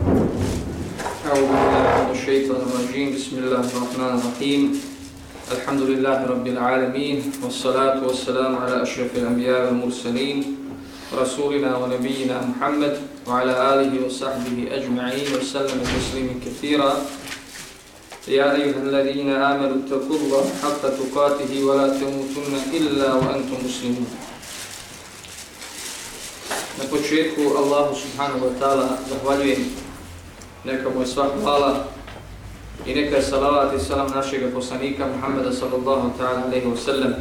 أعوذ بالله من الشيطان الرجيم. بسم الله الرحمن الرحيم. الحمد لله رب العالمين والصلاة والسلام على أشرف الأنبياء والمرسلين رسولنا ونبينا محمد وعلى آله وصحبه أجمعين وسلم تسليما كثيرا. يا أيها الذين آمنوا اتقوا الله حق تقاته ولا تموتن إلا وأنتم مسلمون. Na početku Allahu subhanahu wa ta'ala zahvaljujem neka mu je sva hvala i neka je salavat i salam našeg poslanika Muhammeda sallallahu ta'ala alaihi wa sallam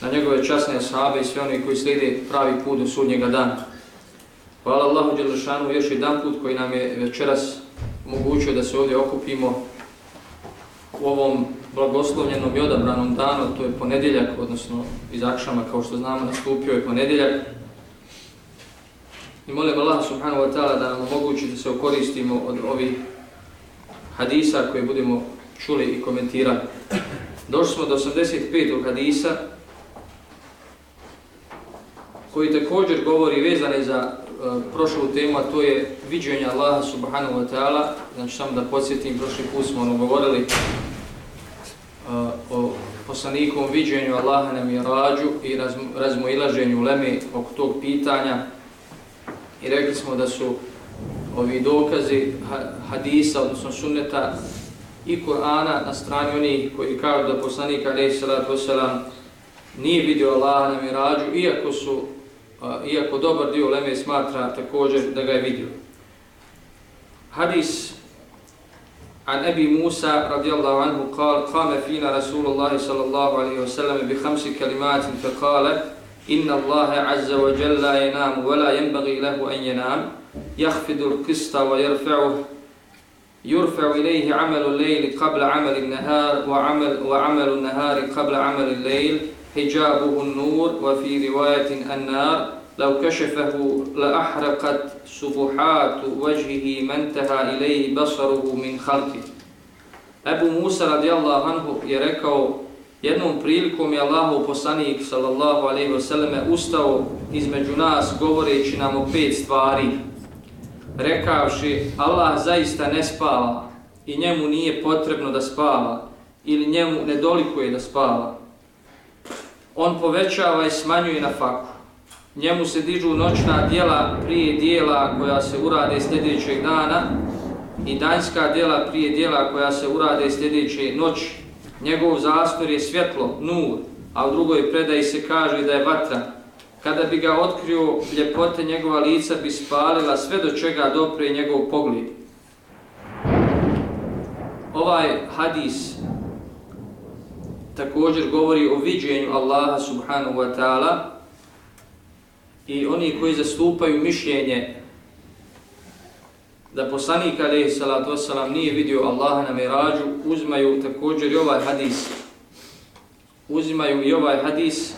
na njegove časne ashabe i sve oni koji slijede pravi put do sudnjega dana. Hvala Allahu Đelešanu još jedan put koji nam je večeras omogućio da se ovdje okupimo u ovom blagoslovljenom i odabranom danu, to je ponedjeljak, odnosno iz Akšama, kao što znamo, nastupio je ponedjeljak. I molim Allah subhanahu wa ta'ala da nam omogući da se okoristimo od ovih hadisa koje budemo čuli i komentirali. Došli smo do 85. hadisa koji također govori vezane za uh, prošlu temu, a to je viđenje Allaha subhanahu wa ta'ala. Znači samo da podsjetim, prošli put smo ono govorili uh, o poslanikom viđenju Allaha na mirađu i razmoilaženju leme oko tog pitanja. I rekli smo da su ovi dokazi hadisa, odnosno sunneta i Kur'ana na strani onih koji kažu da poslanik alaihi salatu wasalam nije vidio Allaha na mirađu, iako su iako dobar dio Leme smatra također da ga je vidio. Hadis عن أبي موسى رضي الله عنه قال قام فينا رسول الله صلى الله عليه وسلم بخمس كلمات فقال إن الله عز وجل لا ينام ولا ينبغي له أن ينام. يخفض القسط ويرفعه. يرفع إليه عمل الليل قبل عمل النهار وعمل, وعمل النهار قبل عمل الليل. حجابه النور وفي رواية النار. لو كشفه لأحرقت سبحات وجهه ما انتهى إليه بصره من خلقه. Ebu Musa radijallahu anhu je rekao jednom prilikom je Allahov poslanik sallallahu alejhi ve selleme ustao između nas govoreći nam o pet stvari rekavši Allah zaista ne spava i njemu nije potrebno da spava ili njemu ne dolikuje da spava on povećava i smanjuje na faku. Njemu se dižu noćna dijela prije dijela koja se urade sljedećeg dana i danjska dijela prije dijela koja se urade sljedeće noći. Njegov zastor je svjetlo, nur, a u drugoj predaji se kaže da je vatra. Kada bi ga otkrio, ljepote njegova lica bi spalila sve do čega dopre njegov pogled. Ovaj hadis također govori o viđenju Allaha subhanahu wa ta'ala i oni koji zastupaju mišljenje da poslanik alaihi salatu wasalam nije vidio Allaha na mirađu, uzmaju također i ovaj hadis. Uzimaju i ovaj hadis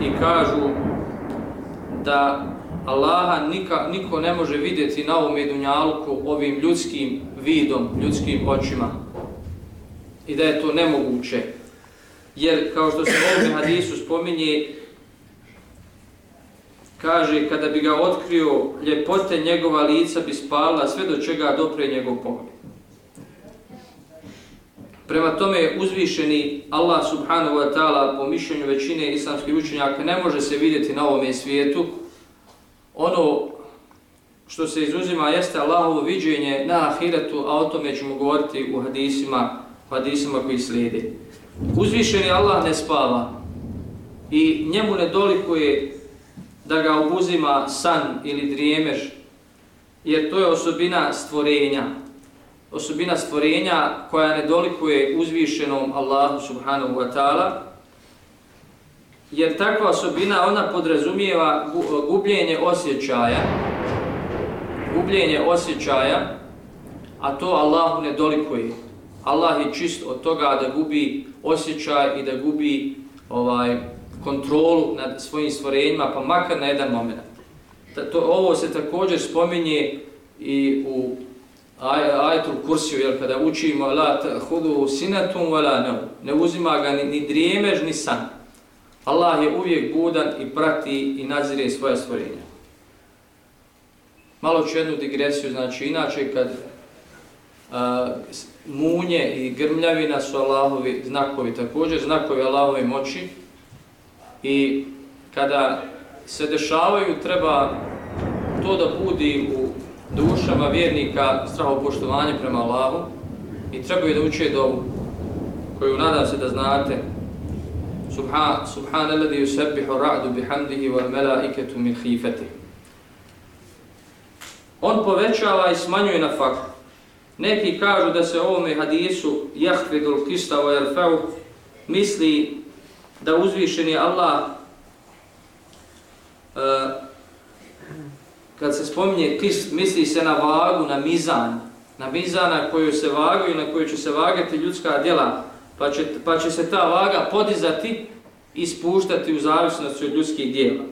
i kažu da Allaha nika, niko ne može vidjeti na ovom dunjalku ovim ljudskim vidom, ljudskim očima i da je to nemoguće. Jer, kao što se u ovom hadisu spominje, kaže, kada bi ga otkrio, ljepote njegova lica bi spala sve do čega dopre njegov pogled. Prema tome, uzvišeni Allah subhanahu wa ta'ala po mišljenju većine islamskih učenjaka ne može se vidjeti na ovome svijetu. Ono što se izuzima jeste Allahovo viđenje na ahiretu, a o tome ćemo govoriti u hadisima hadisima koji slijede. Uzvišeni Allah ne spava i njemu ne dolikuje da ga obuzima san ili drijemež, jer to je osobina stvorenja. Osobina stvorenja koja ne dolikuje uzvišenom Allahu subhanahu wa ta'ala, jer takva osobina ona podrazumijeva gubljenje osjećaja, gubljenje osjećaja, a to Allahu ne dolikuje. Allah je čist od toga da gubi osjećaj i da gubi ovaj kontrolu nad svojim stvorenjima, pa makar na jedan moment. To, ovo se također spominje i u aj, ajetul kursiju, jer kada učimo la hudu sinatum vela ne, ne uzima ga ni, ni drijemež, ni san. Allah je uvijek budan i prati i nadzire svoje stvorenja. Malo ću jednu digresiju, znači inače kad a, munje i grmljavina su Allahovi znakovi, također znakovi Allahove moći i kada se dešavaju treba to da budi u dušama vjernika strahopoštovanje prema Allahu i trebaju da uče dovu koju nadam se da znate Subhan, Subhanalladhi yusabbihu ra'du bihamdihi wal malaikatu min khifatihi On povećava i smanjuje na fakt. Neki kažu da se ovome hadisu jahfidul kista wa yarfa'u misli da uzvišeni Allah uh, kad se spominje kist, misli se na vagu, na mizan, na mizana koju se vagaju, na koju će se vagati ljudska djela, pa će, pa će se ta vaga podizati i spuštati u zavisnosti od ljudskih djela.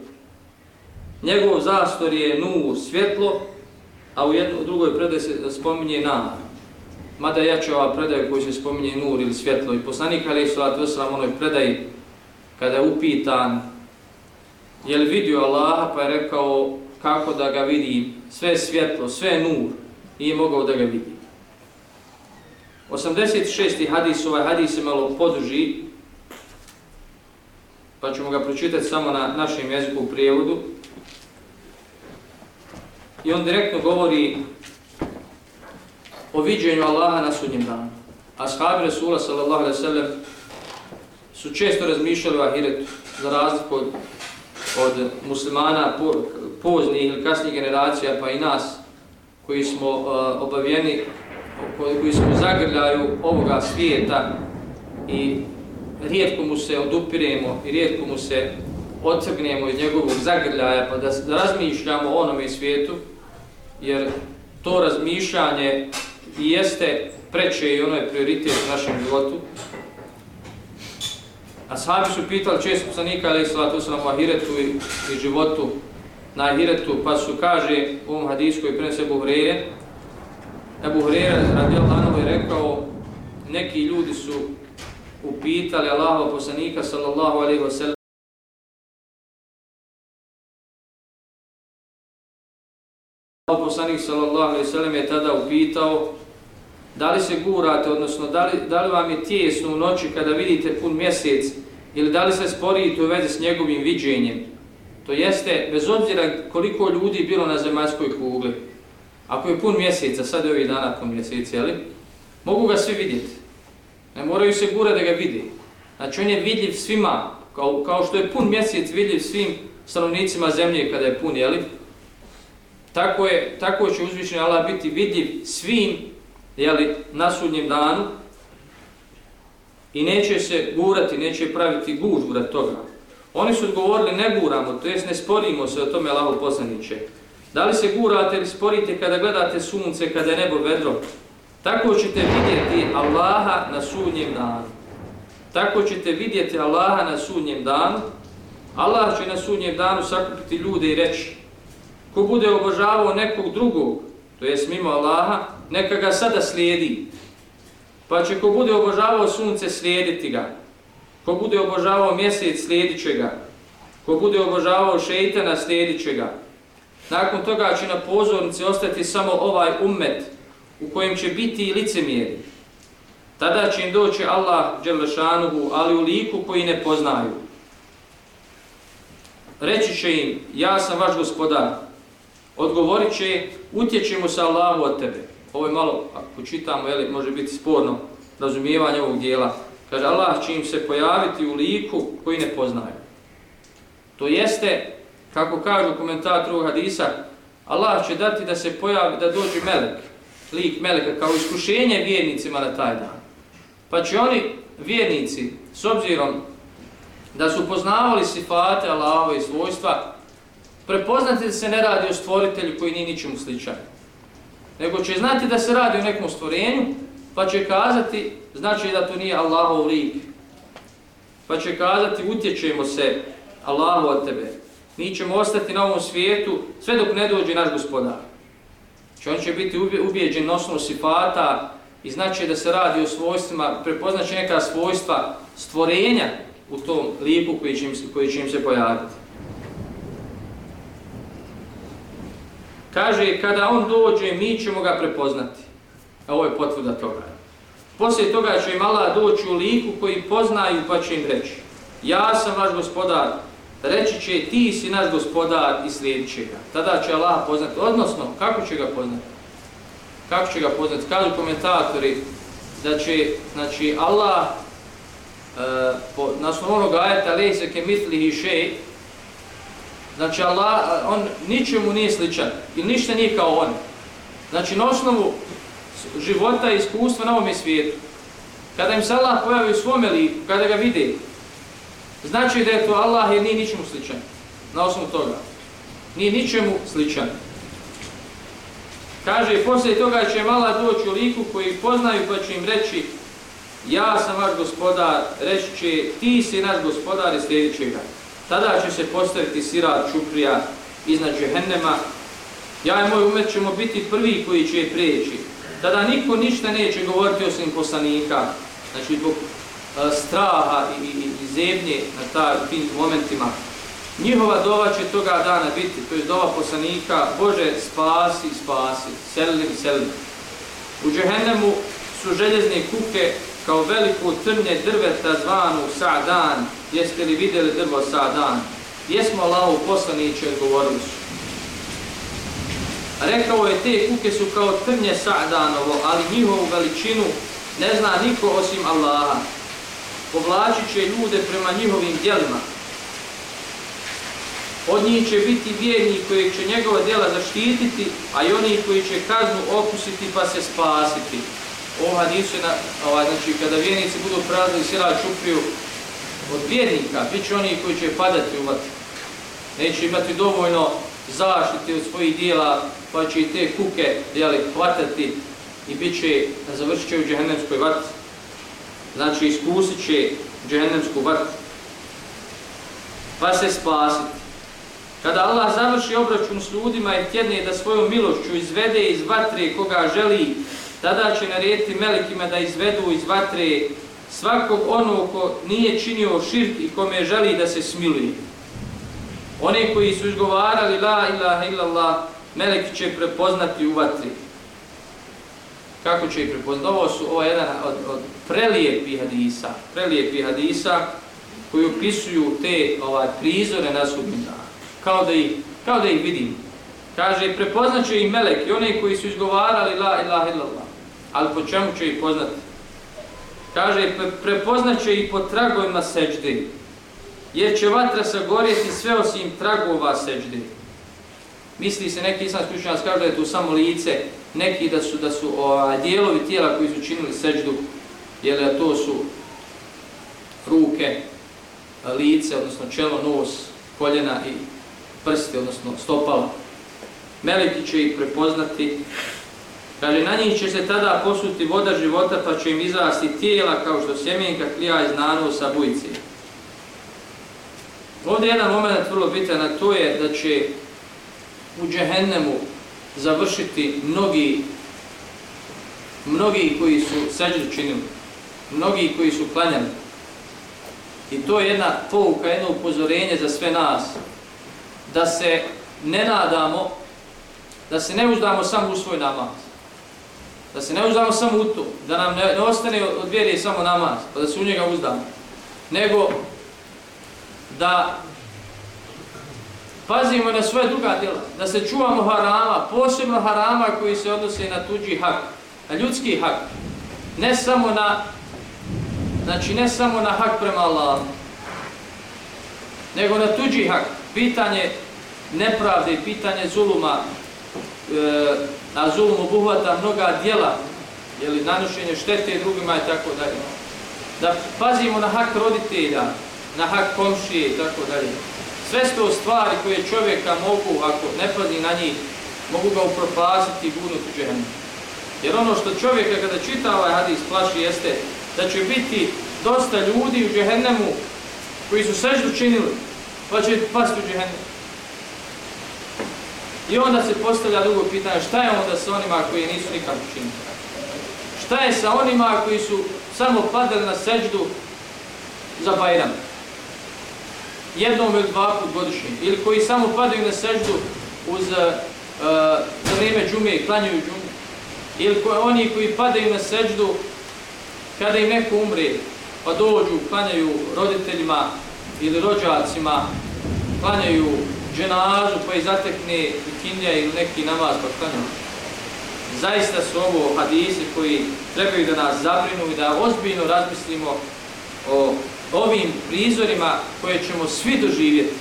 Njegov zastor je nu svjetlo, a u, jedno, u drugoj predaj se spominje na. Mada jače ova predaja koji se spominje nur ili svjetlo. I poslanik Ali Islatu Veselam onoj predaji kada je upitan je li vidio Allaha pa je rekao kako da ga vidi sve svjetlo, sve nur i mogao da ga vidi. 86. hadis, ovaj hadis je malo poduži, pa ćemo ga pročitati samo na našem jeziku u prijevodu. I on direktno govori o viđenju Allaha na sudnjem danu. Ashabi Rasula sallallahu alaihi sallam su često razmišljali o ahiretu za razliku od, od muslimana po, poznih ili kasnih generacija pa i nas koji smo uh, obavijeni koji, koji smo zagrljaju ovoga svijeta i rijetko mu se odupiremo i rijetko mu se odtrgnemo iz njegovog zagrljaja pa da, da razmišljamo o onome svijetu jer to razmišljanje jeste preče i ono je prioritet u našem životu. A su pitali često poslanika, ali se tu su u ahiretu i, i životu na ahiretu, pa su kaže u ovom hadisku i prenese Ebu Hrere, Ebu Hrere radi Allahanovo je rekao, neki ljudi su upitali Allahov poslanika sallallahu alaihi wasallam poslanik sallallahu alejhi ve sellem je tada upitao da li se gurate, odnosno da li, da li vam je tijesno u noći kada vidite pun mjesec ili da li se sporite u vezi s njegovim viđenjem. To jeste, bez obzira koliko ljudi bilo na zemaljskoj kugli, ako je pun mjesec, a sad je ovih dana pun mjesec, jeli, mogu ga svi vidjeti. Ne moraju se gura da ga vidi. Znači on je vidljiv svima, kao, kao što je pun mjesec vidljiv svim stanovnicima zemlje kada je pun, jeli, Tako je, tako će uzvišeni Allah biti vidljiv svim jeli, na sudnjem danu i neće se gurati, neće praviti gužbu rad toga. Oni su odgovorili ne guramo, to jest ne sporimo se o tome Allahov poslaniće. Da li se gurate ili sporite kada gledate sunce, kada je nebo vedro? Tako ćete vidjeti Allaha na sudnjem danu. Tako ćete vidjeti Allaha na sudnjem danu. Allah će na sudnjem danu sakupiti ljude i reći ko bude obožavao nekog drugog, to jest mimo Allaha, neka ga sada slijedi. Pa će ko bude obožavao sunce, slijediti ga. Ko bude obožavao mjesec, slijedit će ga. Ko bude obožavao šeitana, slijedit će ga. Nakon toga će na pozornici ostati samo ovaj ummet u kojem će biti i licemjeri. Tada će im doći Allah, Đelešanuhu, ali u liku koji ne poznaju. Reći će im, ja sam vaš gospodar, odgovorit će, utječemo se Allahu od tebe. Ovo je malo, ako čitamo, jeli, može biti sporno razumijevanje ovog dijela. Kaže, Allah će im se pojaviti u liku koji ne poznaju. To jeste, kako kažu komentator ovog hadisa, Allah će dati da se pojavi, da dođe melek, lik meleka, kao iskušenje vjernicima na taj dan. Pa će oni, vjernici, s obzirom da su poznavali sifate Allahove i svojstva, prepoznati da se ne radi o stvoritelju koji nije ničemu sličan. Nego će znati da se radi o nekom stvorenju, pa će kazati, znači da to nije Allahov lik. Pa će kazati, utječemo se Allahu od tebe. Mi ćemo ostati na ovom svijetu sve dok ne dođe naš gospodar. Znači on će biti ubijeđen na osnovu sifata i znači da se radi o svojstvima, prepoznaće neka svojstva stvorenja u tom liku koji će im, koji će im se pojaviti. Kaže, kada on dođe, mi ćemo ga prepoznati. A ovo je potvrda toga. Poslije toga će im Allah doći u liku koji poznaju pa će im reći Ja sam vaš gospodar, reći će ti si naš gospodar i slijedit će ga. Tada će Allah poznati, odnosno, kako će ga poznati? Kako će ga poznati? Kažu komentatori da će, znači, Allah uh, po, na osnovu onog ajeta lejse ke mitlihi šeji znači Allah, on ničemu nije sličan i ništa nije kao on. Znači, na osnovu života i iskustva na ovom svijetu, kada im se Allah pojavi u svome liku, kada ga vide, znači da je to Allah jer nije ničemu sličan. Na osnovu toga. Nije ničemu sličan. Kaže, poslije toga će mala doći u liku koji poznaju pa će im reći ja sam vaš gospodar, reći će ti si naš gospodar i slijedit ga. Tada će se postaviti sirat čuprija iznad džehennema. Ja i moj umet ćemo biti prvi koji će je prijeći. Tada niko ništa neće govoriti osim poslanika. Znači, zbog e, straha i, i, i zemlje na ta, tim momentima. Njihova dova će toga dana biti, to je dova poslanika, Bože, spasi, spasi, selim, selim. U džehennemu su željezne kuke kao veliko trnje drveta zvanu Sa'dan. Jeste li vidjeli drvo Sa'dan? Jesmo Allahu poslaniće, govorili su. Rekao je, te kuke su kao trnje Sa'danovo, ali njihovu veličinu ne zna niko osim Allaha. Povlačit će ljude prema njihovim djelima. Od njih će biti vjerni koji će njegova djela zaštititi, a i oni koji će kaznu okusiti pa se spasiti ovom hadisu je, na, ovaj, znači, kada vjernici budu prazni sila čupriju od vjernika, bit će oni koji će padati u vatru. Neće imati dovoljno zaštite od svojih dijela, pa će i te kuke jeli, hvatati i bit će, završit će u džehennemskoj vatri. Znači, iskusit će džehennemsku vatru. Pa se spasiti. Kada Allah završi obračun s ljudima i tjedne da svojom milošću izvede iz vatre koga želi, tada će narediti melekima da izvedu iz vatre svakog onog ko nije činio širk i kome želi da se smiluje. Oni koji su izgovarali la ilaha illallah, meleki će prepoznati u vatri. Kako će ih prepoznati? Ovo su ovo jedan od, od prelijepih hadisa, prelijepih hadisa koji opisuju te ovaj, prizore na sudnjim kao da ih, kao da ih vidim. Kaže, prepoznaće i meleki, one koji su izgovarali la ilaha illallah. Ali po čemu će ih poznati? Kaže, prepoznaće ih po tragovima seđde. Jer će vatra sagorjeti sve osim tragova seđde. Misli se neki islamski učenjac kaže da je tu samo lice, neki da su da su o, dijelovi tijela koji su činili seđdu, jer to su ruke, lice, odnosno čelo, nos, koljena i prsti, odnosno stopala. Meleki će ih prepoznati. Kaže, na njih će se tada posuti voda života, pa će im izrasti tijela kao što sjemenka klija iz narosa bujci. Ovdje je jedan moment vrlo bitan, a to je da će u džehennemu završiti mnogi mnogi koji su seđu činili, mnogi koji su klanjali. I to je jedna pouka, jedno upozorenje za sve nas, da se ne nadamo, da se ne uzdamo samo u svoj namaz. Da se ne uzdamo samo u to, da nam ne, ne ostane od vjere samo namaz, pa da se u njega uzdamo. Nego da pazimo na svoje druga djela, da se čuvamo harama, posebno harama koji se odnose na tuđi hak, na ljudski hak. Ne samo na, znači ne samo na hak prema Allahu, nego na tuđi hak pitanje nepravde, pitanje zuluma, e, a zulum obuhvata mnoga dijela, jeli, nanošenje štete drugima i tako dalje. Da pazimo na hak roditelja, na hak komšije i tako dalje. Sve sto stvari koje čovjeka mogu, ako ne pazi na njih, mogu ga upropasiti i gurnuti džehenu. Jer ono što čovjeka kada čita ovaj hadis plaši jeste da će biti dosta ljudi u džehennemu koji su seždu činili, pa će pasti u džehennemu. I onda se postavlja drugo pitanje, šta je onda sa onima koji nisu nikad učinili? Šta je sa onima koji su samo padali na seđdu za Bajram? Jednom ili dva put godišnje. Ili koji samo padaju na seđdu uz uh, za vrijeme džume i klanjaju džume. ili ko, oni koji padaju na seđdu kada im neko umre, pa dođu, klanjaju roditeljima ili rođacima, klanjaju dženazu pa i zatekne kinja ili neki namaz pa klanja. Zaista su ovo hadisi koji trebaju da nas zabrinu i da ozbiljno razmislimo o ovim prizorima koje ćemo svi doživjeti.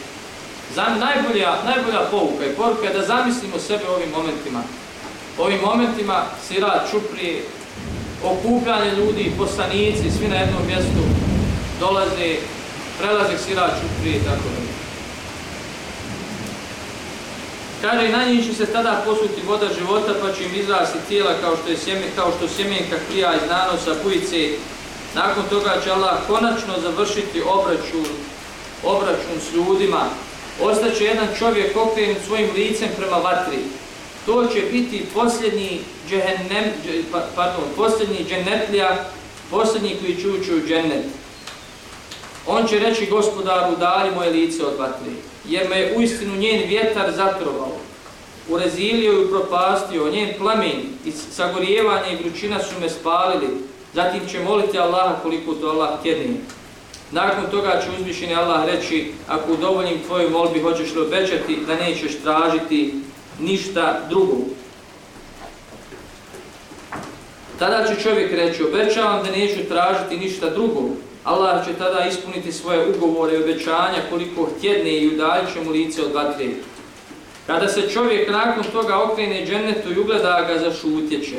Zam, najbolja, najbolja povuka i poruka je da zamislimo sebe ovim momentima. Ovim momentima sira čuprije, okupljanje ljudi, poslanici, svi na jednom mjestu dolaze, prelaze sira čuprije i tako da. Kaže, i na njih će se tada posuti voda života, pa će im izrasti tijela kao što je sjeme, kao što sjemenka klija iz nanosa, pujice. Nakon toga će Allah konačno završiti obračun, obračun s ljudima. Ostaće jedan čovjek okrenut svojim licem prema vatri. To će biti posljednji džehennem, pa, pardon, posljednji džennetlija, posljednji koji će ući u džennet. On će reći gospodaru, dali moje lice od vatri jer me je uistinu njen vjetar zatrovao. Urezilio i propastio, njen plamen i sagorijevanje i vrućina su me spalili. Zatim će moliti Allaha koliko to Allah tjedni. Nakon toga će uzvišeni Allah reći, ako udovoljim tvoju molbi hoćeš li obećati da nećeš tražiti ništa drugo. Tada će čovjek reći, obećavam da neću tražiti ništa drugo. Allah će tada ispuniti svoje ugovore i obećanja koliko htjedne i udaljit će mu lice od vatre. Kada se čovjek nakon toga okrene džennetu i ugleda ga za šutjeće,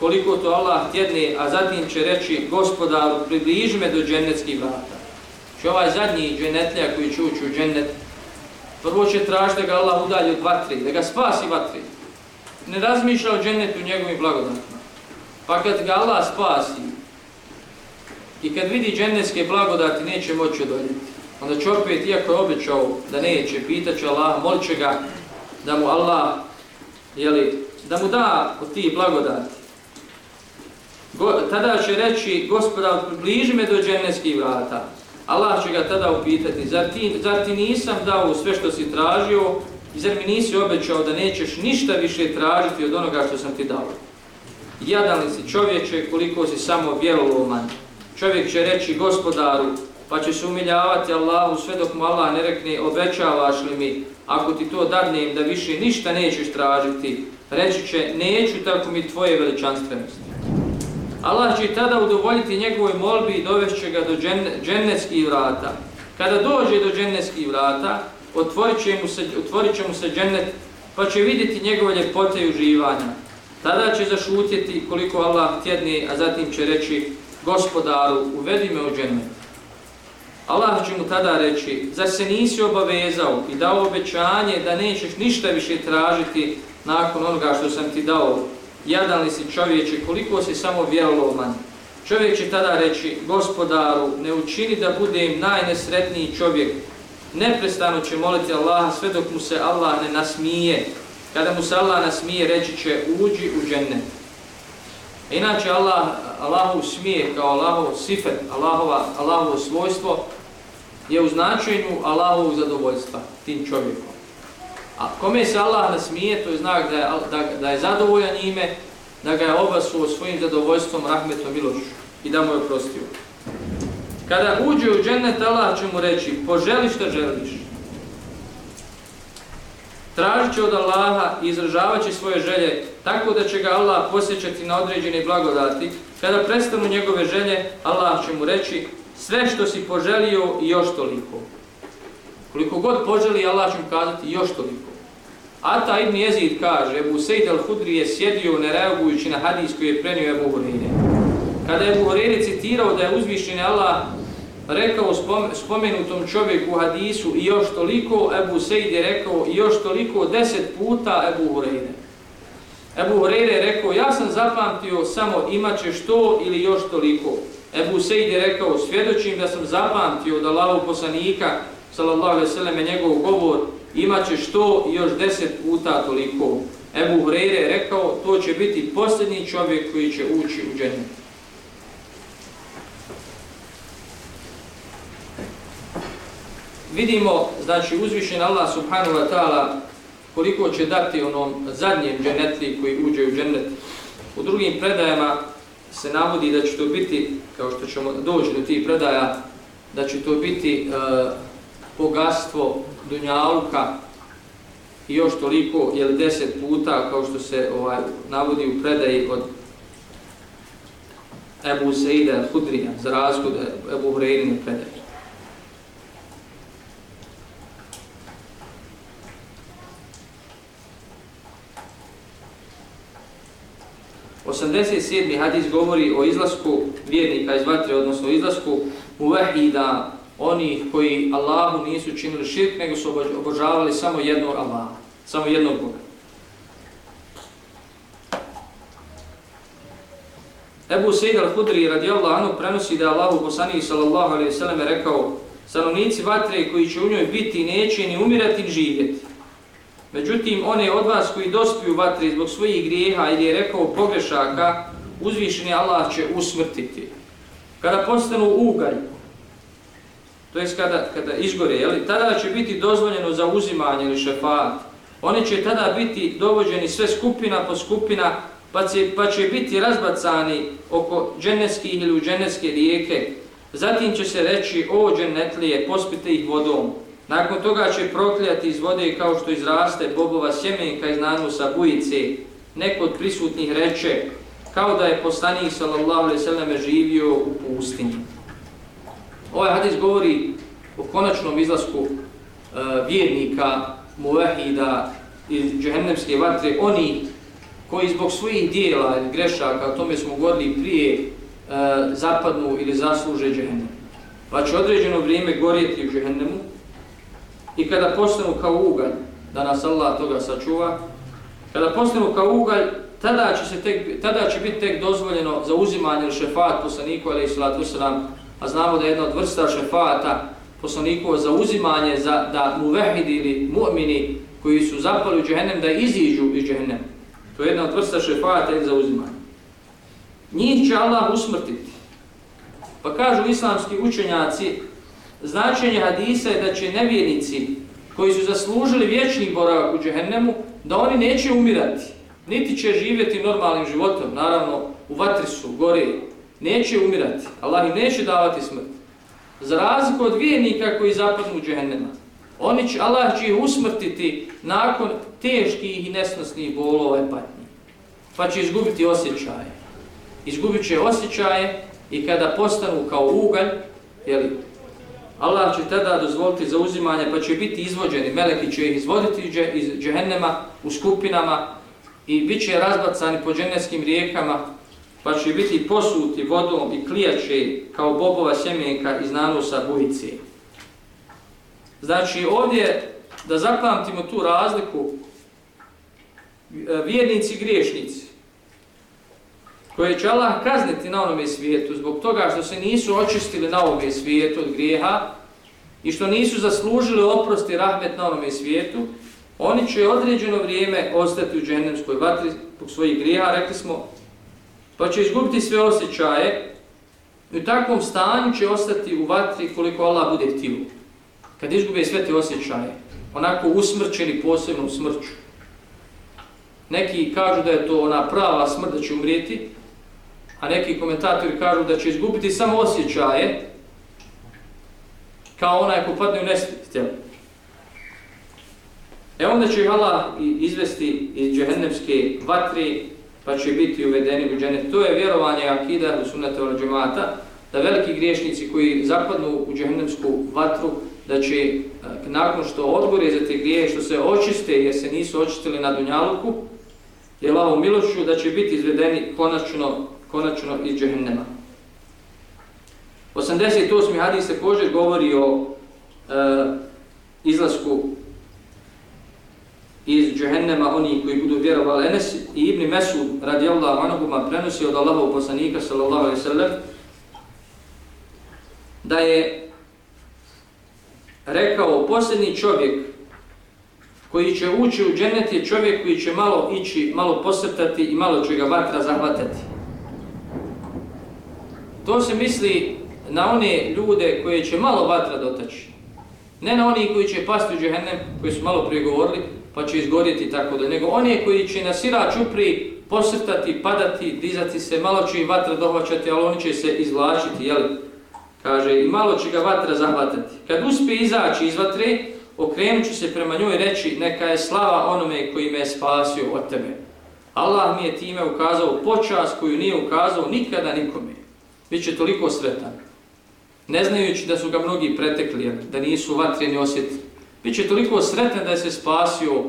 koliko to Allah htjedne, a zatim će reći gospodaru približi me do džennetskih vrata. Če ovaj zadnji džennetlija koji će ući u džennet, prvo će tražiti da ga Allah udalji od vatre, da ga spasi vatre. Ne razmišlja o džennetu njegovim blagodatima. Pa kad ga Allah spasi, I kad vidi dženevske blagodati, neće moći odoljeti. Onda će opet, iako je obećao da neće, pitaće Allah, molit će ga da mu Allah, jeli, da mu da od tih blagodati. Go, tada će reći, gospoda, bliži me do dženevskih vrata. Allah će ga tada upitati, zar ti, zar ti nisam dao sve što si tražio i zar mi nisi obećao da nećeš ništa više tražiti od onoga što sam ti dao? Jadan li si čovječe koliko si samo vjeroloman? Čovjek će reći gospodaru, pa će se umiljavati Allahu sve dok mu Allah ne rekne obećavaš li mi, ako ti to dadnem da više ništa nećeš tražiti, reći će neću tako mi tvoje veličanstvenosti. Allah će tada udovoljiti njegovoj molbi i dovešće ga do džennetskih vrata. Kada dođe do džennetskih vrata, otvorit će mu se, otvorit će mu se džennet, pa će vidjeti njegove ljepote i uživanja. Tada će zašutjeti koliko Allah tjedni, a zatim će reći gospodaru, uvedi me u džennet. Allah će mu tada reći, zar se nisi obavezao i dao obećanje da nećeš ništa više tražiti nakon onoga što sam ti dao? Jadan li si čovječe, koliko si samo vjeroloman? Čovjek će tada reći, gospodaru, ne učini da budem najnesretniji čovjek. Neprestano će moliti Allaha sve dok mu se Allah ne nasmije. Kada mu se Allah nasmije, reći će, uđi u džennet. Inače, Allah, Allahov smije kao Allahov sifet, Allahova, Allahovo svojstvo je u značenju Allahovog zadovoljstva tim čovjekom. A kome se Allah nasmije, to je znak da je, da, da je zadovoljan njime, da ga je obasuo svojim zadovoljstvom, rahmetom, milošću i da mu je oprostio. Kada uđe u džennet, Allah će mu reći, poželi što želiš. Tražit će od Allaha i izražavat će svoje želje tako da će ga Allah posjećati na određene blagodati. Kada prestanu njegove želje, Allah će mu reći sve što si poželio i još toliko. Koliko god poželi, Allah će mu kazati još toliko. Ata ibn Jezid kaže, Ebu Sejd al-Hudri je sjedio ne reagujući na hadis koji je prenio Ebu Hureyre. Kada je Ebu Hureyre citirao da je uzvišen Allah rekao spomenutom čovjeku u hadisu i još toliko, Ebu Sejd je rekao i još toliko deset puta Ebu Hureyre. Ebu Hureyre je rekao, ja sam zapamtio samo imaće što ili još toliko. Ebu Sejd je rekao, svjedočim da sam zapamtio da lavu poslanika, sallallahu alaihi sallam, njegov govor, imaće što i još deset puta toliko. Ebu Hureyre je rekao, to će biti posljednji čovjek koji će ući u džennet. Vidimo, znači, uzvišen Allah subhanahu wa ta'ala koliko će dati onom zadnjem dženetli koji uđe u dženet. U drugim predajama se navodi da će to biti, kao što ćemo doći do tih predaja, da će to biti e, bogatstvo Dunjaluka i još toliko, jel deset puta, kao što se ovaj navodi u predaji od Ebu Seida Hudrija, za razgod Ebu Hreirine predaje. 87. hadis govori o izlasku vjernika iz vatre, odnosno izlasku muvahida, onih koji Allahu nisu činili širk, nego su obožavali samo jednog Allaha, samo jednog Boga. Ebu Sejid al-Hudri radijallahu anhu prenosi da je Allahu poslanih sallallahu alaihi sallam rekao stanovnici vatre koji će u njoj biti neće ni umirati ni živjeti. Međutim, one od vas koji dospiju vatri zbog svojih grijeha ili je rekao pogrešaka, uzvišeni Allah će usmrtiti. Kada postanu ugalj, to jest kada, kada izgore, jeli, tada će biti dozvoljeno za uzimanje ili šefat. Oni će tada biti dovođeni sve skupina po skupina, pa će, pa će biti razbacani oko dženevskih ili u dženevske rijeke. Zatim će se reći, o dženetlije, pospite ih vodom. Nakon toga će prokljati iz vode kao što izraste bobova sjemenka iz nanusa bujice. Neko od prisutnih reče kao da je poslanik sallallahu alaihi sallam živio u pustinji. Ovaj hadis govori o konačnom izlasku uh, vjernika, muvahida iz džehennemske vatre, oni koji zbog svojih dijela ili grešaka, o tome smo govorili prije, uh, zapadnu ili zasluže džehennem. Pa će određeno vrijeme gorjeti u džehennemu, i kada postanu kao ugalj, da nas Allah toga sačuva, kada postanu kao ugalj, tada će, se tek, tada će biti tek dozvoljeno za uzimanje ili šefat poslaniku, ali i salatu sram, a znamo da je jedna od vrsta šefata poslaniku za uzimanje, za, da mu vehidi ili mu'mini koji su zapali u džehennem, da iziđu iz džehennem. To je jedna od vrsta šefata za uzimanje. Njih će Allah usmrtiti. Pa kažu islamski učenjaci, značenje hadisa je da će nevjernici koji su zaslužili vječni boravak u džehennemu, da oni neće umirati, niti će živjeti normalnim životom, naravno u vatri su, gore, neće umirati, Allah im neće davati smrt. Za razliku od vjernika koji zapadnu u džehennema, oni će, Allah će ih usmrtiti nakon teških i nesnosnih bolova i patnji. Pa će izgubiti osjećaje. Izgubit će osjećaje i kada postanu kao ugalj, jeli, Allah će tada dozvoliti za uzimanje, pa će biti izvođeni, meleki će ih izvoditi iz džehennema u skupinama i bit će razbacani po dženevskim rijekama, pa će biti posuti vodom i klijaće kao bobova sjemenka iz nanusa bujice. Znači ovdje, da zapamtimo tu razliku, e, vjernici i griješnici, koje će Allah kazniti na onome svijetu zbog toga što se nisu očistili na ovome svijetu od grijeha i što nisu zaslužili oprosti rahmet na onome svijetu, oni će određeno vrijeme ostati u džennemskoj vatri zbog svojih grijeha, rekli smo, pa će izgubiti sve osjećaje i u takvom stanju će ostati u vatri koliko Allah bude htio. Kad izgube sve te osjećaje, onako usmrćeni posebnom smrću. Neki kažu da je to ona prava smrt da će umrijeti, a neki komentatori kažu da će izgubiti samo osjećaje, kao onaj ko padne u nesvijest. E onda će Allah izvesti iz džehennemske vatre, pa će biti uvedeni u džennet. To je vjerovanje akida u sunnata ova džemata, da veliki griješnici koji zapadnu u džehennemsku vatru, da će e, nakon što odgore za te grije, što se očiste jer se nisu očistili na Dunjaluku, je Allahom milošću da će biti izvedeni konačno konačno iz džehennema. 88. hadis također govori o e, izlasku iz džehennema oni koji budu vjerovali. Enes i Ibn Mesud radijallahu anahuma prenosi od Allahov poslanika sallallahu alaihi sallam da je rekao posljednji čovjek koji će ući u džennet je čovjek koji će malo ići, malo posrtati i malo će ga vatra zahvatati. To se misli na one ljude koje će malo vatra dotaći. Ne na oni koji će pasti u džehennem, koji su malo prije govorili, pa će izgorjeti tako da nego one koji će na sirač upri posrtati, padati, dizati se, malo će i vatra dohvaćati, ali oni će se izvlačiti, jel? Kaže, i malo će ga vatra zahvatati. Kad uspije izaći iz vatre, okrenut se prema njoj reći, neka je slava onome koji me je spasio od tebe. Allah mi je time ukazao počas koju nije ukazao nikada nikome. Biće toliko sretan. Ne znajući da su ga mnogi pretekli, da nisu vatreni osjetili. Biće toliko sretan da je se spasio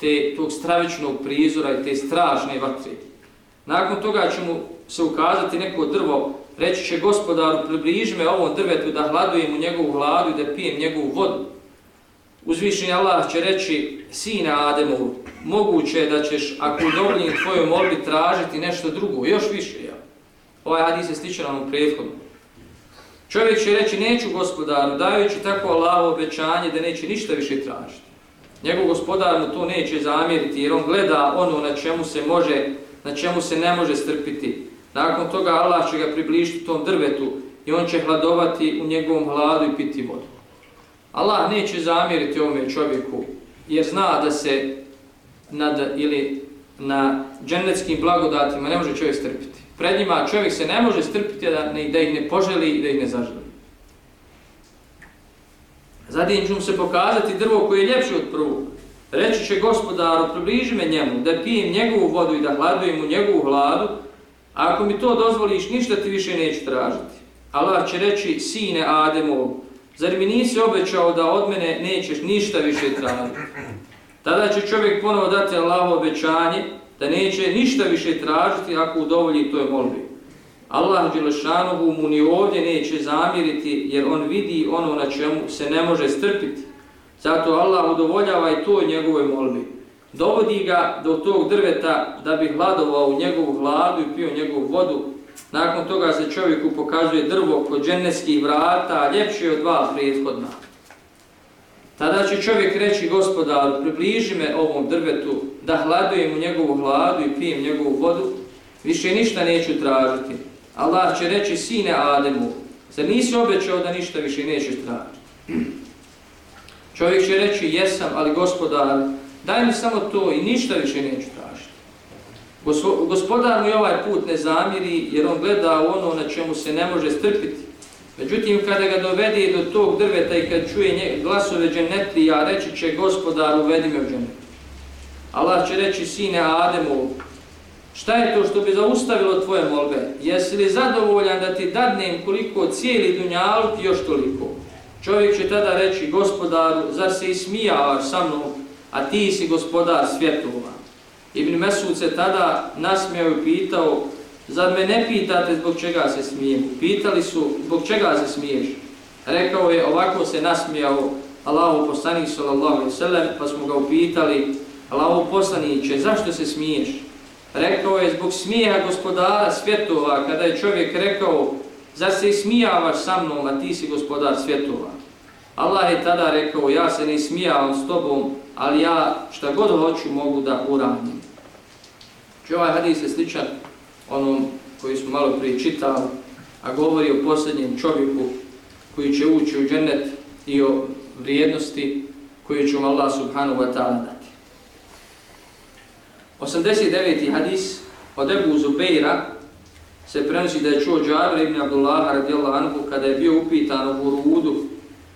te, tog stravičnog prizora i te strašne vatre. Nakon toga će mu se ukazati neko drvo, reći će gospodaru, približi me ovom drvetu da hladujem u njegovu hladu i da pijem njegovu vodu. Uzvišnji Allah će reći, sine Ademu, moguće je da ćeš, ako udovoljim tvojoj molbi, tražiti nešto drugo, još više. Ovaj hadis je sličan onom prethodnom. Čovjek će reći, neću gospodaru, dajući tako Allaho obećanje da neće ništa više tražiti. Njegov gospodar mu to neće zamjeriti jer on gleda ono na čemu se može, na čemu se ne može strpiti. Nakon toga Allah će ga približiti tom drvetu i on će hladovati u njegovom hladu i piti vodu. Allah neće zamjeriti ovome čovjeku jer zna da se nad, ili na dženeckim blagodatima ne može čovjek strpiti. Pred njima čovjek se ne može strpiti da, ne, da ih ne poželi i da ih ne zaželi. Zatim ću mu se pokazati drvo koje je ljepše od prvog. Reći će gospodaru, približi me njemu, da pijem njegovu vodu i da hladujem u njegovu hladu, a ako mi to dozvoliš, ništa ti više neću tražiti. Allah će reći, sine Ademov, zar mi nisi obećao da od mene nećeš ništa više tražiti? Tada će čovjek ponovo dati Allaho obećanje da neće ništa više tražiti ako udovolji toj molbi. Allah Đelešanovu mu ni ovdje neće zamiriti jer on vidi ono na čemu se ne može strpiti. Zato Allah udovoljava i to njegove molbi. Dovodi ga do tog drveta da bi hladovao u njegovu hladu i pio njegovu vodu. Nakon toga se čovjeku pokazuje drvo kod dženevskih vrata, ljepše od dva prethodna. Tada će čovjek reći gospodaru, približi me ovom drvetu da hladujem u njegovu hladu i pijem njegovu vodu, više ništa neću tražiti. Allah će reći sine Ademu, zar nisi obećao da ništa više nećeš tražiti? Čovjek će reći jesam, ali gospodar, daj mi samo to i ništa više neću tražiti. Gospodar mu i ovaj put ne zamiri jer on gleda ono na čemu se ne može strpiti. Međutim, kada ga dovede do tog drveta i kad čuje glasove dženetlija, reći će gospodar uvedi me u dženet. Allah će reći sine Ademu, Šta je to što bi zaustavilo tvoje molbe? Jesi li zadovoljan da ti dadnem koliko cijeli dunjaluk i još toliko? Čovjek će tada reći, gospodaru, zar se ismijavaš sa mnom, a ti si gospodar svjetova? Ibn Mesud se tada nasmijao i pitao, zar me ne pitate zbog čega se smijem? Pitali su, zbog čega se smiješ? Rekao je, ovako se nasmijao Allahu poslanik sallallahu alaihi sallam, pa smo ga upitali, Allahu poslaniće, zašto se smiješ? Rekao je zbog smijeha gospodara svjetova, kada je čovjek rekao, zar se smijavaš sa mnom, a ti si gospodar svjetova? Allah je tada rekao, ja se ne smijavam s tobom, ali ja šta god hoću mogu da uradim. Či ovaj hadis je sličan onom koji smo malo prije čitali, a govori o posljednjem čovjeku koji će ući u džennet i o vrijednosti koju će Allah subhanahu wa ta'ala dati. 89. hadis od Ebu Zubeira se prenosi da je čuo Džabir ibn Abdullah radijallahu anhu kada je bio upitan u Vurudu,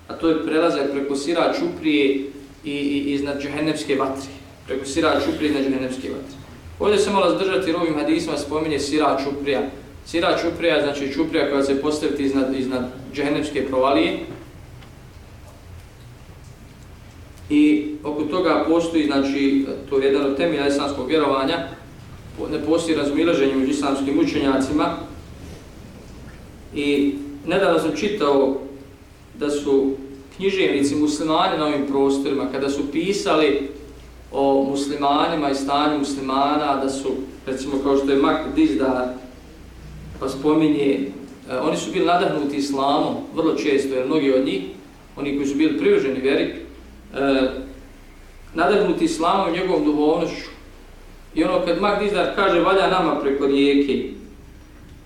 a to je prelazak preko Sira Čuprije i, i iznad džehennemske vatre. Preko Sira Čuprije iznad džehennemske vatre. Ovdje se malo zdržati jer ovim hadisma spominje Sira Čuprija. Sira Čuprija znači Čuprija koja se postaviti iznad, iznad džehenevske provalije, I oko toga postoji, znači, to je jedan od temelja islamskog vjerovanja, ne postoji razumilaženje među islamskim učenjacima. I nedavno sam čitao da su književnici muslimani na ovim prostorima, kada su pisali o muslimanima i stanju muslimana, da su, recimo kao što je Mak Dizdar, pa spominje, e, oni su bili nadahnuti islamom, vrlo često, jer mnogi od njih, oni koji su bili privrženi vjeri, e, nadahnuti islamom i njegovom duhovnošću. I ono kad Magdizdar kaže valja nama preko rijeke,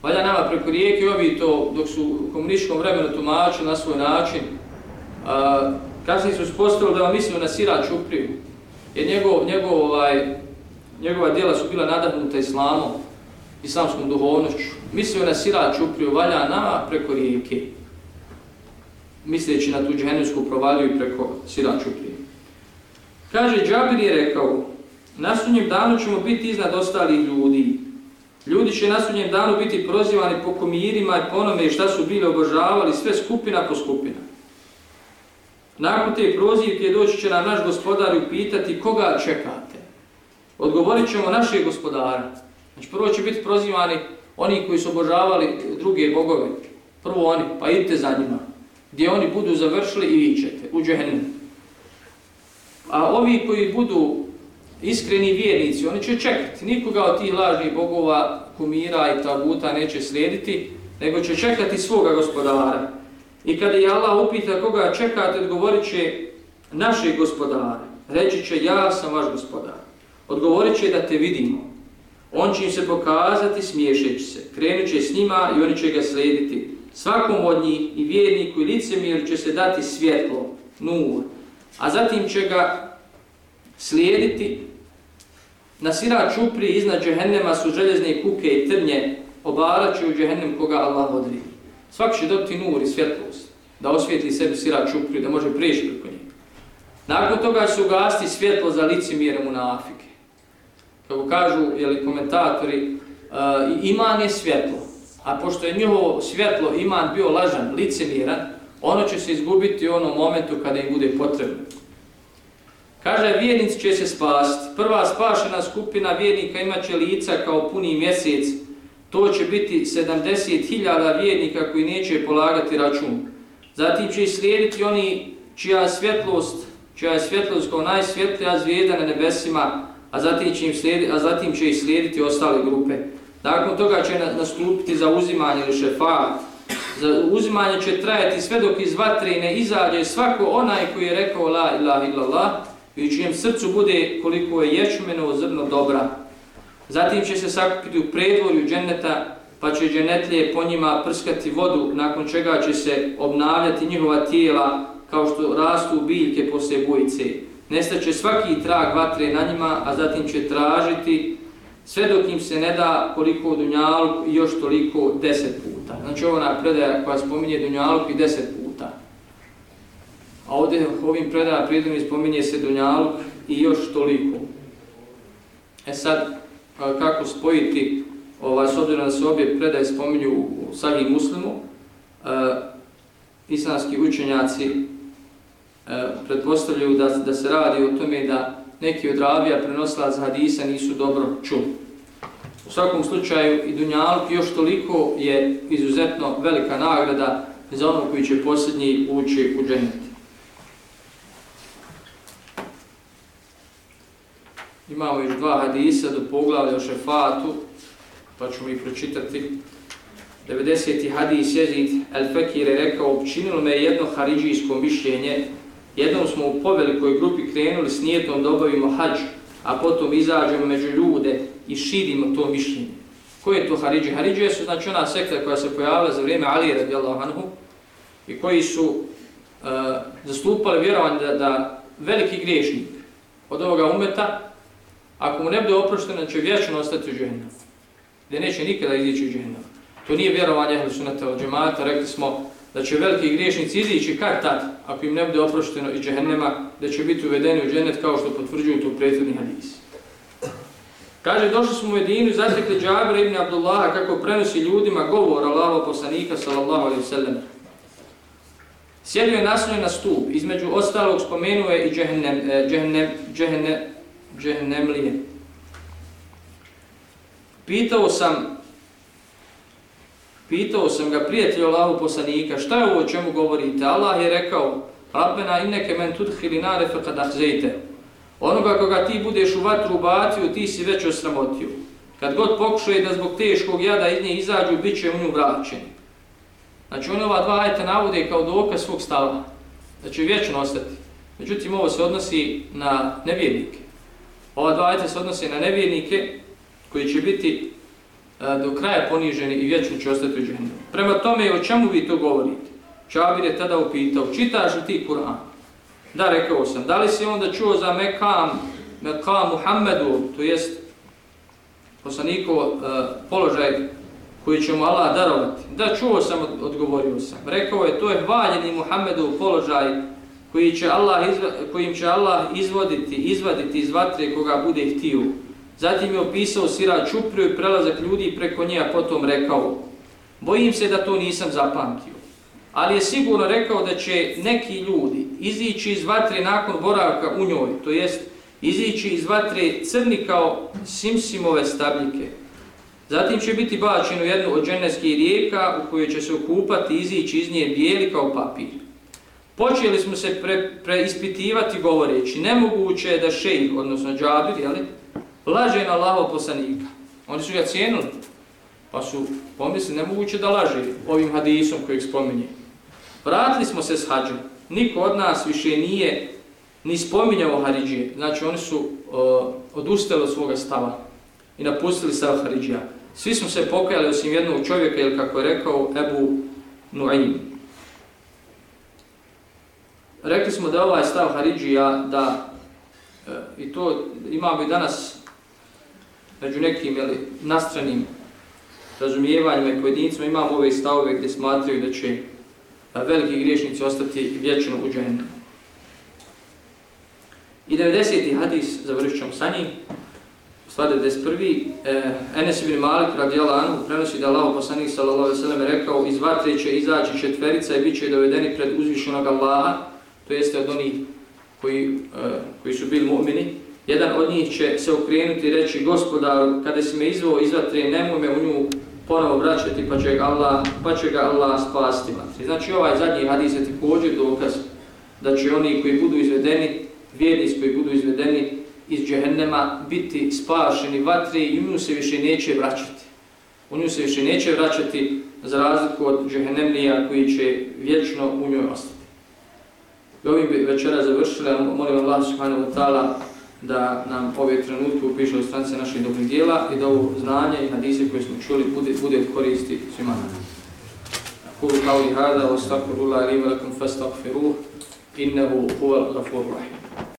valja nama preko rijeke, ovi to dok su u komunističkom vremenu tumačili na svoj način, a, kasnije su spostavili da vam mislimo na sirač upriju, jer njegov, njegov, ovaj, njegova djela su bila nadahnuta islamom, islamskom duhovnošću. Mislio na sirač upriju valja nama preko rijeke, misleći na tu džehennemsku provaliju preko sirač čuprije. Kaže, Džabir je rekao, na sunnjem danu ćemo biti iznad ostalih ljudi. Ljudi će na sunnjem danu biti prozivani po komirima i po onome šta su bili obožavali, sve skupina po skupina. Nakon te prozivke doći će nam naš gospodar i upitati koga čekate. Odgovorit ćemo naše gospodara. Znači prvo će biti prozivani oni koji su obožavali druge bogove. Prvo oni, pa idite za njima. Gdje oni budu završili i vi ćete, u džehennem. A ovi koji budu iskreni vjernici, oni će čekati. Nikoga od tih lažnih bogova, kumira i tabuta neće slijediti, nego će čekati svoga gospodara. I kada je Allah upita koga čekate, odgovorit će naše gospodare. Reći će ja sam vaš gospodar. Odgovorit će da te vidimo. On će im se pokazati smiješeći se. Krenut će s njima i oni će ga slijediti. Svakom od njih i vjerniku i licemiru će se dati svjetlo, nur. A zatim će ga slijediti. Na sira čupri iznad džehennema su željezne kuke i trnje. Obarat će u džehennem koga Allah odrije. Svak će dobiti nur i svjetlost, da osvijetli sebi sira čupri, da može prijeći preko njega. Nakon toga će ugasti svjetlo za licemiru munafike. Kako kažu jeli, komentatori, uh, iman je svjetlo. A pošto je njihovo svjetlo iman bio lažan, licimjeran, ono će se izgubiti u onom momentu kada im bude potrebno. Kaže, vjernici će se spasti. Prva spašena skupina vjernika imaće lica kao puni mjesec. To će biti 70.000 vjernika koji neće polagati račun. Zatim će slijediti oni čija svjetlost, čija je svjetlost kao najsvjetlija zvijeda na nebesima, a zatim će, im slijedi, a zatim će ih slijediti ostale grupe. Nakon toga će nastupiti za uzimanje ili šefat. Za uzimanje će trajati sve dok iz vatre ne izađe svako onaj koji je rekao la ilaha illallah i u čijem srcu bude koliko je ječmeno zrno dobra. Zatim će se sakupiti u predvorju dženeta pa će dženetlije po njima prskati vodu nakon čega će se obnavljati njihova tijela kao što rastu biljke poslije bujice. Nestaće svaki trag vatre na njima, a zatim će tražiti sve dok im se ne da koliko dunjaluk i još toliko deset puta. Znači ovo je predaja koja spominje dunjaluk i deset puta. A ovdje ovim predaja prijedom spominje se dunjaluk i još toliko. E sad, kako spojiti, ovaj, s obzirom da se obje predaje spominju u Sahih Muslimu, e, islamski učenjaci e, pretpostavljaju da, da se radi o tome da neki od ravija prenosila za hadisa nisu dobro čuli. U svakom slučaju i Dunjaluk još toliko je izuzetno velika nagrada za ono koji će posljednji ući u dženeti. Imamo još dva hadisa do poglavlja o šefatu, pa ćemo ih pročitati. 90. hadis Jezid El-Fekir je rekao, učinilo me jedno haridžijsko mišljenje. Jednom smo u povelikoj grupi krenuli s nijetom da obavimo hađ, a potom izađemo među ljude i širimo to mišljenje. Koje je to haridžije? Haridžije su znači ona sekta koja se pojavila za vrijeme Ali radijallahu anhu i koji su uh, zastupali vjerovanje da, da veliki griješnik od ovoga umeta, ako mu ne bude oprošteno, će vječno ostati u džehennem. Gdje neće nikada izići u džehennem. To nije vjerovanje ehli sunata od džemata, rekli smo da će veliki griješnici izići kad tad, ako im ne bude oprošteno i džehennema, da će biti uvedeni u džennet kao što potvrđuju to prethodni hadis. Kaže, došli smo u Medinu i zatekli Džabir ibn Abdullah kako prenosi ljudima govor Allaho poslanika sallallahu alaihi sallam. Sjedio je naslonjen na stup, između ostalog spomenuje i džehennem, eh, džehennem, džehennem, džehennemlije. Pitao sam, pitao sam ga prijatelju Allahu poslanika, šta je ovo o čemu govorite? Allah je rekao, Rabbena inneke men tudhili nare fe kad ahzejte. Onoga koga ti budeš u vatru ubacio, ti si već osramotio. Kad god pokušaju da zbog teškog jada iz nje izađu, bit će u nju vraćen. Znači on ova dva ajta navode kao dokaz svog stava, da će vječno ostati. Međutim, ovo se odnosi na nevjernike. Ova dva ajta se odnosi na nevjernike koji će biti a, do kraja poniženi i vječno će ostati u džehnu. Prema tome, o čemu vi to govorite? Čabir je tada upitao, čitaš li ti Kur'an? Da, rekao sam. Da li si onda čuo za Mekam Mekam Muhammedu, to jest poslanikov uh, položaj koji će mu Allah darovati. Da, čuo sam, odgovorio sam. Rekao je, to je hvaljeni Muhammedov položaj koji će Allah izva, kojim će Allah izvoditi, izvaditi iz vatre koga bude htio. Zatim je opisao sira čupriju i prelazak ljudi preko nje, a potom rekao, bojim se da to nisam zapamtio. Ali je sigurno rekao da će neki ljudi izići iz vatre nakon boravka u njoj, to jest izići iz vatre crni kao simsimove stabljike. Zatim će biti bačen u jednu od dženevskih rijeka u kojoj će se okupati i izići iz nje bijeli kao papir. Počeli smo se pre, preispitivati govoreći, nemoguće je da šejih, odnosno džabir, jeli, laže na Allaho poslanika. Oni su ga cijenili, pa su pomislili, nemoguće da laže ovim hadisom kojeg spominje. Vratili smo se s hađom. Niko od nas više nije ni spominjao Haridžije. Znači oni su uh, odustali od svoga stava i napustili stav Haridžija. Svi smo se pokajali osim jednog čovjeka, ili kako je rekao Ebu Nu'im. Rekli smo da ovaj stav Haridžija, da, e, i to imamo i danas među nekim jeli, nastranim razumijevanjima i pojedincima, imamo ove stavove gdje smatraju da će e, veliki griješnici ostati vječno u džahennu. I 90. hadis, završit ćemo sa njim, stvar 91. Eh, Enes ibn Malik radijala Anu prenosi da Allah poslanik sallallahu alaihi sallam rekao iz vatre će izaći četverica i bit će dovedeni pred uzvišenog Allaha, to jeste od onih koji, e, koji su bili mu'mini. Jedan od njih će se okrenuti i reći gospodaru, kada si me izvao iz vatre, nemoj me u nju ponovo vraćati pa će ga Allah, pa će ga Allah spasti. Znači, znači ovaj zadnji hadis je također dokaz da će oni koji budu izvedeni vjernici koji budu izvedeni iz džehennema biti spašeni vatre i u nju se više neće vraćati. U nju se više neće vraćati za razliku od džehennemlija koji će vječno u njoj ostati. I ovim bi večera završili, molim Allah subhanahu wa ta'ala da nam ove trenutke upiše u stranice naših dobrih dijela i da ovo znanje i hadise koje smo čuli bude, bude koristi svima nama. Kulu kao li hada, ostakfirullah, ilim, lakum, fastakfiruh, innehu huval gafur rahim.